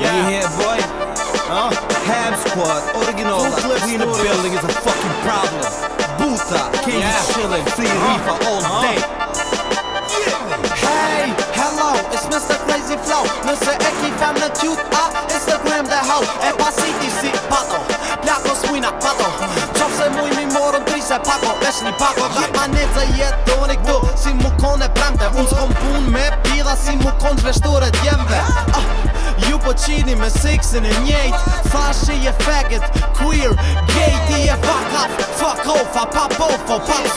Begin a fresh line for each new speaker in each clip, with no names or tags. yeah. You hear boy? Huh? Hab squad, original Who in the order. building is a fucking problem Buta, King yeah. Shilling, Free uh -huh. Reaper all uh -huh. day yeah. Hey, hello, it's Mr. Crazy Flow Nëse e ki fem në tjut, uh, a Instagram dhe hau E pa city si pato, Plato swina pato Qof se muj mi morën tri se pako, vesh një pako Dhe yeah. pa një të jetoni këtu, si mu kone prante Unë s'kom pun me pida, si mukon kone zveshtore djemve uh, po qini me sixin e njejt Fashi e faggot, queer, gay, e fuck off, fuck off, a pop off,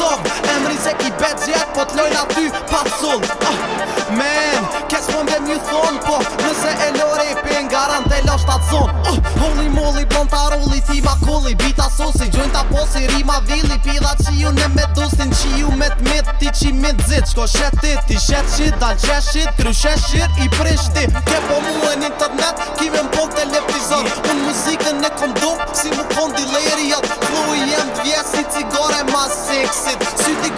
Nëse e lori i pjen garant e lasht atë zon uh, Holy moly blon ta roli ti koli Bita sosi Gjojnë ta posi rima vili pida qi në ne me me të mit Ti qi me të zit Qko shetit, ti shet shit, dal qesh Kry i prishti Ke po mu e një të Kime në pok të Unë muzikën e kom do Si më kondi lejri jat i jem dvjesi cigore ma sexit Syti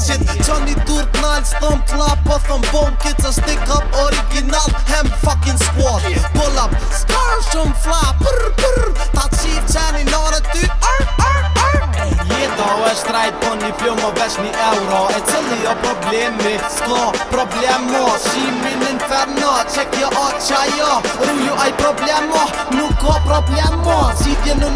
shit shit Qoni dur t'nall, s'thom t'la, po thom bom Kitë së stick up original, hem fucking squad Pull up, star shumë fla, prr prr Ta qiv qeni nore ty, arr arr arr Jeto e shtrajt po një flumë o vesh një euro E cëli o problemi, s'ko problemo Shimi në inferno, që kjo o qajo Rruju aj problemo, nuk o problemo Qitje në nërë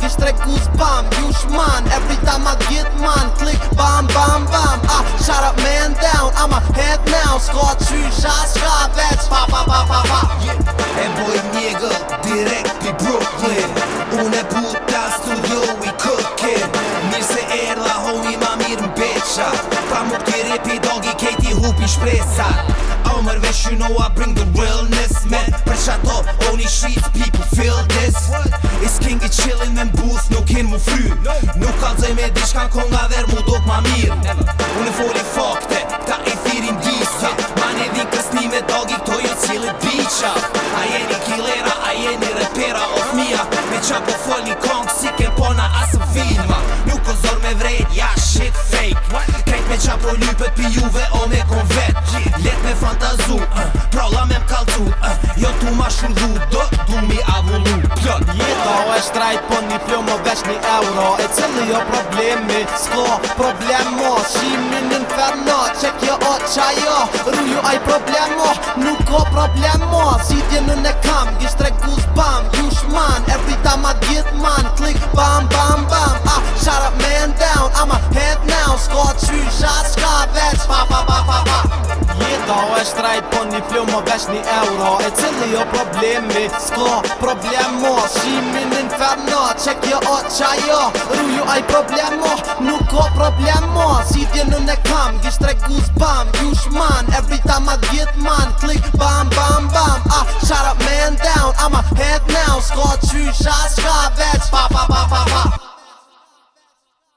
Gisht tre kuz bam, jush man Every time I get man Click bam, bam, bam Ah, shut up man, down I'm a head now S'ko qysha shka veç Pa pa pa pa pa Yeah And boy, njegël Direkt pi Brooklyn Un e buta studio, we cooking Mirë se erë la homi ma mirë n'bëqa Ta më këti repi dogi, kejti hupi shpresat I'm a you know I bring the wellness, man Për që only shit, people feel this Is king i chillin me mbuth nuk hin mu fry Nuk ka dzej me dishka konga dher mu dok ma mirë Unë foli fakte, ta e thirin disa Ma ne din kësni me dogi këto jo cilë diqa A jeni killera, a jeni repera of mia Me qa po foli kong si ke pona asë filma Nuk o zor me vrejt, ja shit fake Krejt me qa po lypet pi o me kon vet Let me fantazu, uh, la me mkaldu uh, Jo tu ma shumë do du mi avullu shtrajt po një plomo veç një euro E cëllë jo problemi, s'klo problemo Shimin në inferno, që kjo o qa jo Rruju aj problemo, nuk ko problemo Si në ne kam, gjisht regu zbam Ju shman, e man Klik bam bam bam, ah, shut up man down I'm a head now, s'ko qysha s'ka veç Pa pa pa pa pa Jeto e shtrajt po një plomo veç një euro E cëllë jo problemi, s'klo problemo Shimin inferno Që kjo o qa jo Rullu aj problemo Nuk ko problemo Si dje në ne kam Gjish tre guz bam Gjush man Every time I get man Click bam bam bam Ah shut up man down I'm a head now Sko qysha shka veç Pap